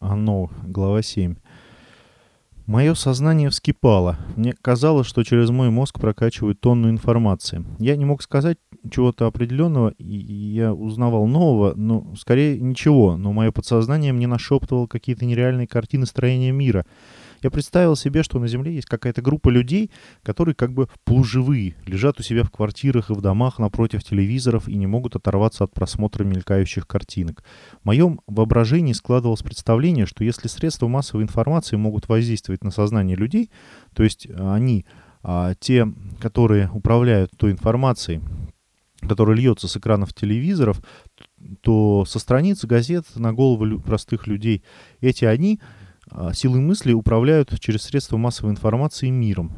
Оно, глава 7. Мое сознание вскипало. Мне казалось, что через мой мозг прокачивают тонну информации. Я не мог сказать чего-то определенного, и я узнавал нового, но скорее ничего, но мое подсознание мне нашептывало какие-то нереальные картины строения мира — я представил себе, что на Земле есть какая-то группа людей, которые как бы полуживые, лежат у себя в квартирах и в домах напротив телевизоров и не могут оторваться от просмотра мелькающих картинок. В моем воображении складывалось представление, что если средства массовой информации могут воздействовать на сознание людей, то есть они, а, те, которые управляют той информацией, которая льется с экранов телевизоров, то со страниц газет на головы простых людей эти они силы мысли управляют через средства массовой информации миром.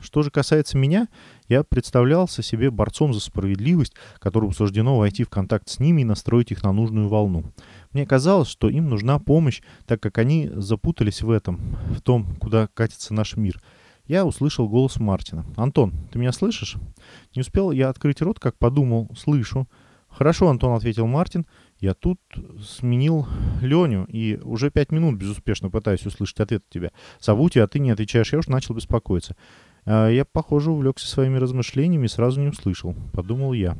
Что же касается меня, я представлялся себе борцом за справедливость, которому суждено войти в контакт с ними и настроить их на нужную волну. Мне казалось, что им нужна помощь, так как они запутались в этом, в том, куда катится наш мир. Я услышал голос Мартина. «Антон, ты меня слышишь?» Не успел я открыть рот, как подумал «слышу». «Хорошо, Антон», — ответил Мартин, я тут сменил Леню и уже пять минут безуспешно пытаюсь услышать ответ от тебя. Зову тебя, а ты не отвечаешь. Я уже начал беспокоиться. А я, похоже, увлекся своими размышлениями и сразу не услышал. Подумал я.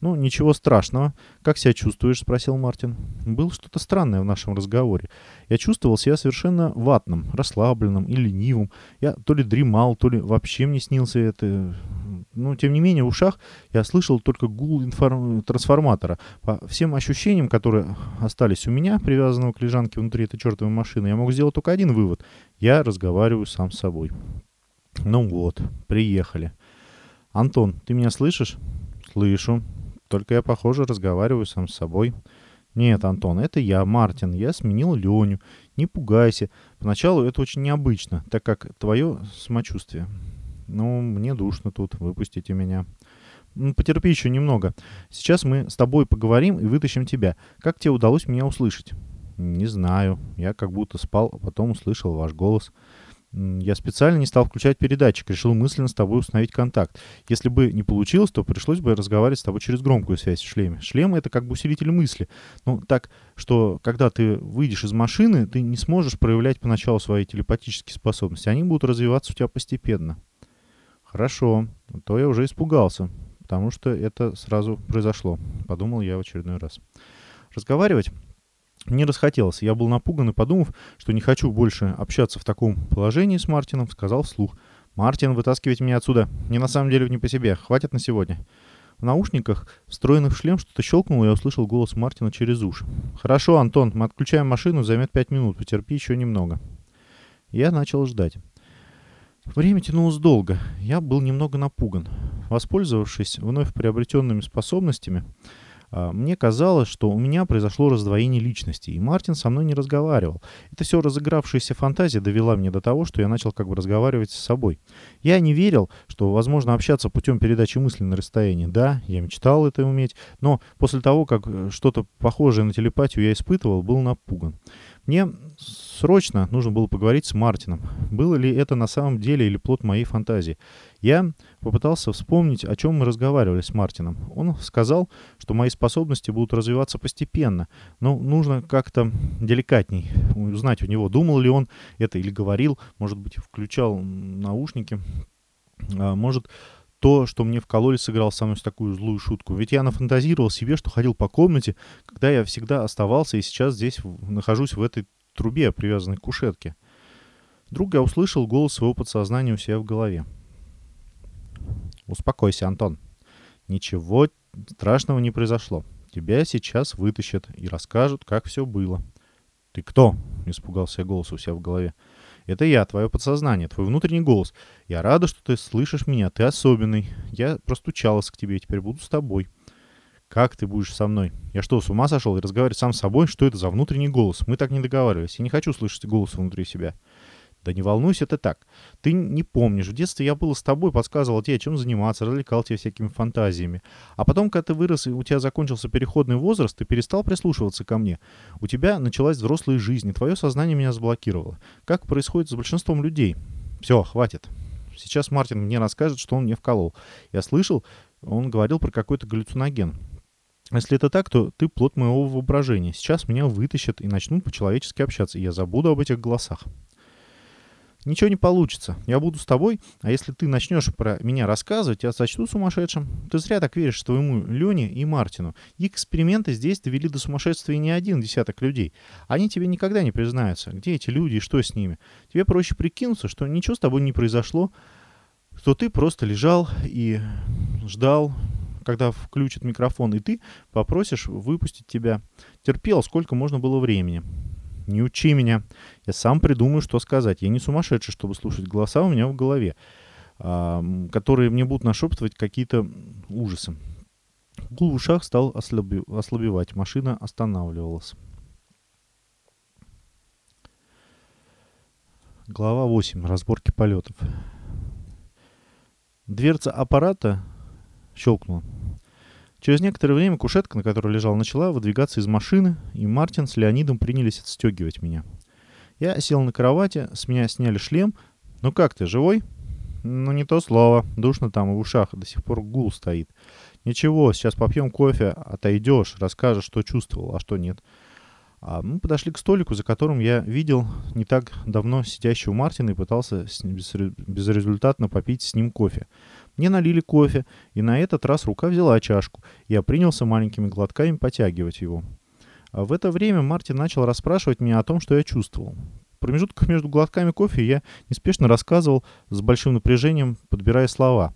«Ну, ничего страшного. Как себя чувствуешь?» — спросил Мартин. Было что-то странное в нашем разговоре. Я чувствовал себя совершенно ватным, расслабленным и ленивым. Я то ли дремал, то ли вообще мне снился это но, тем не менее, в ушах я слышал только гул информ... трансформатора. По всем ощущениям, которые остались у меня, привязанного к лежанке внутри этой чертовой машины, я мог сделать только один вывод. Я разговариваю сам с собой. Ну вот, приехали. Антон, ты меня слышишь? Слышу. Только я, похоже, разговариваю сам с собой. Нет, Антон, это я, Мартин. Я сменил Леню. Не пугайся. Поначалу это очень необычно, так как твое самочувствие. Ну, мне душно тут, выпустите меня. Ну, потерпи еще немного. Сейчас мы с тобой поговорим и вытащим тебя. Как тебе удалось меня услышать? Не знаю. Я как будто спал, а потом услышал ваш голос. Я специально не стал включать передатчик, решил мысленно с тобой установить контакт. Если бы не получилось, то пришлось бы разговаривать с тобой через громкую связь в шлеме. Шлем — это как бы усилитель мысли. Ну, так, что когда ты выйдешь из машины, ты не сможешь проявлять поначалу свои телепатические способности. Они будут развиваться у тебя постепенно. Хорошо, то я уже испугался, потому что это сразу произошло, подумал я в очередной раз. Разговаривать не расхотелось. Я был напуган и, подумав, что не хочу больше общаться в таком положении с Мартином, сказал вслух. «Мартин, вытаскивайте меня отсюда. Мне на самом деле не по себе. Хватит на сегодня». В наушниках, встроенных в шлем, что-то щелкнуло, и я услышал голос Мартина через уши. «Хорошо, Антон, мы отключаем машину, займет пять минут. Потерпи еще немного». Я начал ждать. Время тянулось долго. Я был немного напуган. Воспользовавшись вновь приобретенными способностями, а, мне казалось, что у меня произошло раздвоение личности, и Мартин со мной не разговаривал. Это все разыгравшаяся фантазия довела меня до того, что я начал как бы разговаривать с собой. Я не верил, что возможно общаться путем передачи мысли на расстоянии. Да, я мечтал это уметь, но после того, как э, что-то похожее на телепатию я испытывал, был напуган. Мне срочно нужно было поговорить с Мартином. Было ли это на самом деле или плод моей фантазии? Я попытался вспомнить, о чем мы разговаривали с Мартином. Он сказал, что мои способности будут развиваться постепенно, но нужно как-то деликатней узнать у него, думал ли он это или говорил, может быть, включал наушники, а, может, то, что мне вкололи, сыграл со мной такую злую шутку. Ведь я нафантазировал себе, что ходил по комнате, когда я всегда оставался и сейчас здесь нахожусь в этой трубе, привязанной к кушетке. Вдруг я услышал голос своего подсознания у себя в голове. «Успокойся, Антон. Ничего страшного не произошло. Тебя сейчас вытащат и расскажут, как все было». «Ты кто?» — испугался я голос у себя в голове. Это я, твое подсознание, твой внутренний голос. Я рада, что ты слышишь меня, ты особенный. Я простучалась к тебе, теперь буду с тобой. Как ты будешь со мной? Я что, с ума сошел и разговаривать сам с собой? Что это за внутренний голос? Мы так не договаривались. Я не хочу слышать голос внутри себя. Да не волнуйся ты так. Ты не помнишь. В детстве я был с тобой, подсказывал тебе, чем заниматься, развлекал тебя всякими фантазиями. А потом, когда ты вырос и у тебя закончился переходный возраст, ты перестал прислушиваться ко мне. У тебя началась взрослая жизнь, и твое сознание меня заблокировало. Как происходит с большинством людей. Все, хватит. Сейчас Мартин мне расскажет, что он мне вколол. Я слышал, он говорил про какой-то галлюциноген. Если это так, то ты плод моего воображения. Сейчас меня вытащат и начнут по-человечески общаться, и я забуду об этих голосах. Ничего не получится. Я буду с тобой, а если ты начнешь про меня рассказывать, я сочту сумасшедшим. Ты зря так веришь твоему Лене и Мартину. Их эксперименты здесь довели до сумасшествия не один десяток людей. Они тебе никогда не признаются, где эти люди и что с ними. Тебе проще прикинуться, что ничего с тобой не произошло, что ты просто лежал и ждал, когда включат микрофон, и ты попросишь выпустить тебя. Терпел, сколько можно было времени. Не учи меня. Я сам придумаю, что сказать. Я не сумасшедший, чтобы слушать голоса у меня в голове, а, которые мне будут нашептывать какие-то ужасы. Гул в ушах стал ослаби- ослабевать. Машина останавливалась. Глава 8. Разборки полетов. Дверца аппарата щелкнула. Через некоторое время кушетка, на которой лежал, начала выдвигаться из машины, и Мартин с Леонидом принялись отстегивать меня. Я сел на кровати, с меня сняли шлем. «Ну как ты, живой?» «Ну не то слово. Душно там и в ушах, до сих пор гул стоит. Ничего, сейчас попьем кофе, отойдешь, расскажешь, что чувствовал, а что нет». А мы подошли к столику, за которым я видел не так давно сидящего Мартина и пытался безрезультатно попить с ним кофе. Мне налили кофе, и на этот раз рука взяла чашку. Я принялся маленькими глотками потягивать его. А в это время Мартин начал расспрашивать меня о том, что я чувствовал. В промежутках между глотками кофе я неспешно рассказывал с большим напряжением, подбирая слова.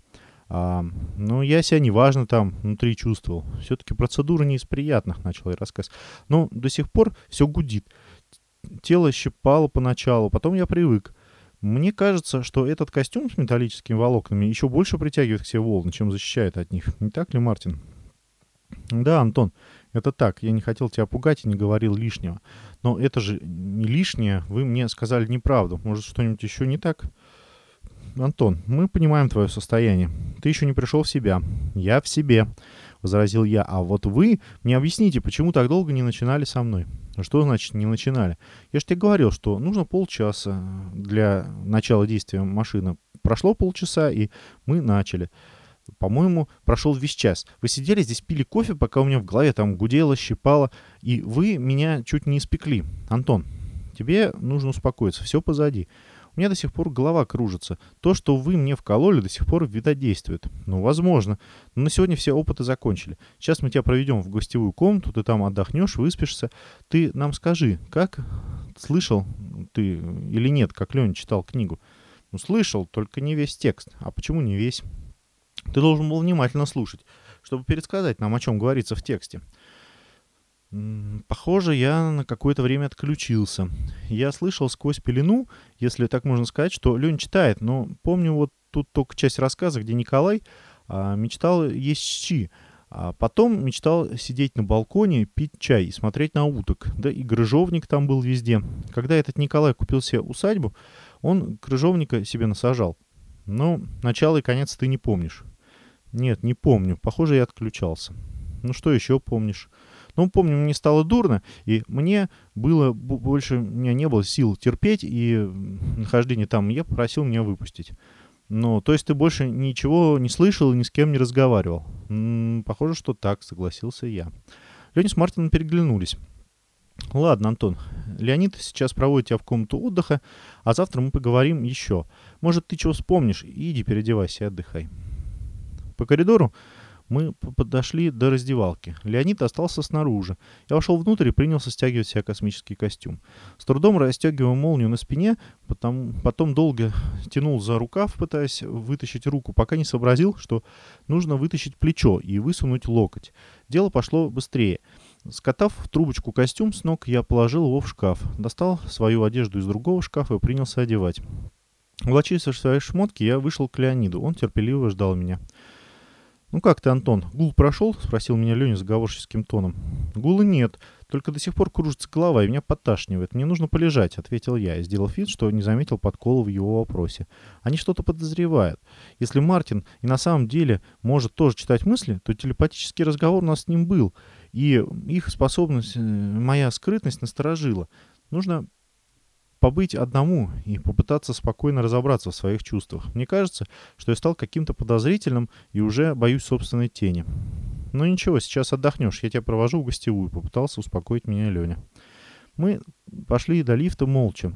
А, ну, я себя неважно там внутри чувствовал. Все-таки процедура не из приятных, начал я рассказ. Но до сих пор все гудит. Тело щипало поначалу, потом я привык. Мне кажется, что этот костюм с металлическими волокнами еще больше притягивает к себе волны, чем защищает от них. Не так ли, Мартин? Да, Антон, это так. Я не хотел тебя пугать и не говорил лишнего. Но это же не лишнее. Вы мне сказали неправду. Может, что-нибудь еще не так? Антон, мы понимаем твое состояние. Ты еще не пришел в себя. Я в себе, возразил я. А вот вы мне объясните, почему так долго не начинали со мной? Что значит не начинали? Я же тебе говорил, что нужно полчаса для начала действия машины. Прошло полчаса, и мы начали. По-моему, прошел весь час. Вы сидели здесь, пили кофе, пока у меня в голове там гудело, щипало, и вы меня чуть не испекли. Антон, тебе нужно успокоиться, все позади. У меня до сих пор голова кружится. То, что вы мне вкололи, до сих пор, видать, действует. Ну, возможно. Но на сегодня все опыты закончили. Сейчас мы тебя проведем в гостевую комнату, ты там отдохнешь, выспишься. Ты нам скажи, как слышал ты или нет, как Леня читал книгу? Ну, слышал, только не весь текст. А почему не весь? Ты должен был внимательно слушать, чтобы пересказать нам, о чем говорится в тексте. Похоже, я на какое-то время отключился. Я слышал сквозь пелену, если так можно сказать, что Лень читает, но помню вот тут только часть рассказа, где Николай а, мечтал есть щи, а потом мечтал сидеть на балконе, пить чай и смотреть на уток. Да и грыжовник там был везде. Когда этот Николай купил себе усадьбу, он крыжовника себе насажал. Но начало и конец ты не помнишь. Нет, не помню. Похоже, я отключался. Ну что еще помнишь? Но помню, мне стало дурно, и мне было больше, у меня не было сил терпеть, и нахождение там я попросил меня выпустить. Ну, то есть ты больше ничего не слышал и ни с кем не разговаривал? М-м, похоже, что так, согласился я. Леня с Мартином переглянулись. Ладно, Антон, Леонид сейчас проводит тебя в комнату отдыха, а завтра мы поговорим еще. Может, ты чего вспомнишь? Иди переодевайся и отдыхай. По коридору мы подошли до раздевалки. Леонид остался снаружи. Я вошел внутрь и принялся стягивать себя космический костюм. С трудом расстегивая молнию на спине, потом, потом долго тянул за рукав, пытаясь вытащить руку, пока не сообразил, что нужно вытащить плечо и высунуть локоть. Дело пошло быстрее. Скотав в трубочку костюм с ног, я положил его в шкаф, достал свою одежду из другого шкафа и принялся одевать. Влачившись в свои шмотки, я вышел к Леониду. Он терпеливо ждал меня. «Ну как ты, Антон, гул прошел?» — спросил меня Леня заговорческим тоном. «Гула нет, только до сих пор кружится голова и меня подташнивает. Мне нужно полежать», — ответил я и сделал вид, что не заметил подкола в его вопросе. «Они что-то подозревают. Если Мартин и на самом деле может тоже читать мысли, то телепатический разговор у нас с ним был, и их способность, э, моя скрытность насторожила. Нужно побыть одному и попытаться спокойно разобраться в своих чувствах. Мне кажется, что я стал каким-то подозрительным и уже боюсь собственной тени. Ну ничего, сейчас отдохнешь, я тебя провожу в гостевую, попытался успокоить меня Леня. Мы пошли до лифта молча.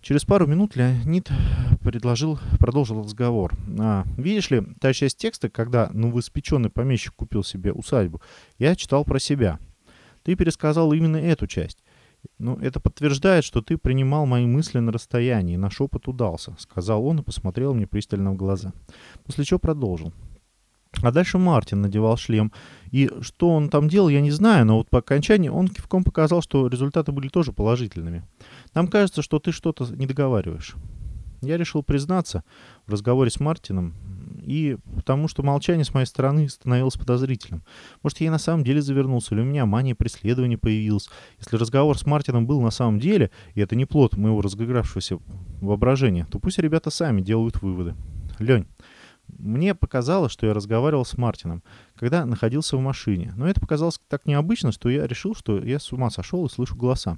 Через пару минут Леонид предложил, продолжил разговор. А, видишь ли, та часть текста, когда новоиспеченный помещик купил себе усадьбу, я читал про себя. Ты пересказал именно эту часть. Ну, это подтверждает, что ты принимал мои мысли на расстоянии, на шепот удался, сказал он и посмотрел мне пристально в глаза. После чего продолжил. А дальше Мартин надевал шлем. И что он там делал, я не знаю, но вот по окончании он кивком показал, что результаты были тоже положительными. Нам кажется, что ты что-то не договариваешь. Я решил признаться в разговоре с Мартином, и потому что молчание с моей стороны становилось подозрительным. Может, я на самом деле завернулся, или у меня мания преследования появилась. Если разговор с Мартином был на самом деле, и это не плод моего разыгравшегося воображения, то пусть ребята сами делают выводы. Лень, мне показалось, что я разговаривал с Мартином, когда находился в машине. Но это показалось так необычно, что я решил, что я с ума сошел и слышу голоса.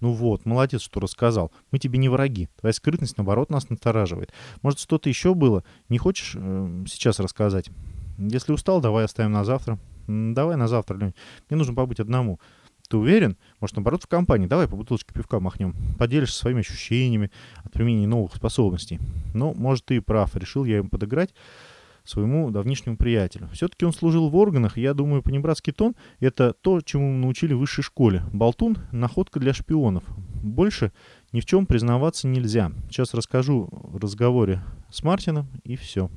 Ну вот, молодец, что рассказал. Мы тебе не враги. Твоя скрытность, наоборот, нас настораживает. Может, что-то еще было? Не хочешь э, сейчас рассказать? Если устал, давай оставим на завтра. Давай на завтра, Лень. Мне нужно побыть одному. Ты уверен? Может, наоборот, в компании. Давай по бутылочке пивка махнем. Поделишься своими ощущениями от применения новых способностей. Ну, может, ты и прав. Решил я им подыграть своему давнишнему приятелю. Все-таки он служил в органах, и я думаю, понебратский тон — это то, чему мы научили в высшей школе. Болтун — находка для шпионов. Больше ни в чем признаваться нельзя. Сейчас расскажу в разговоре с Мартином, и все.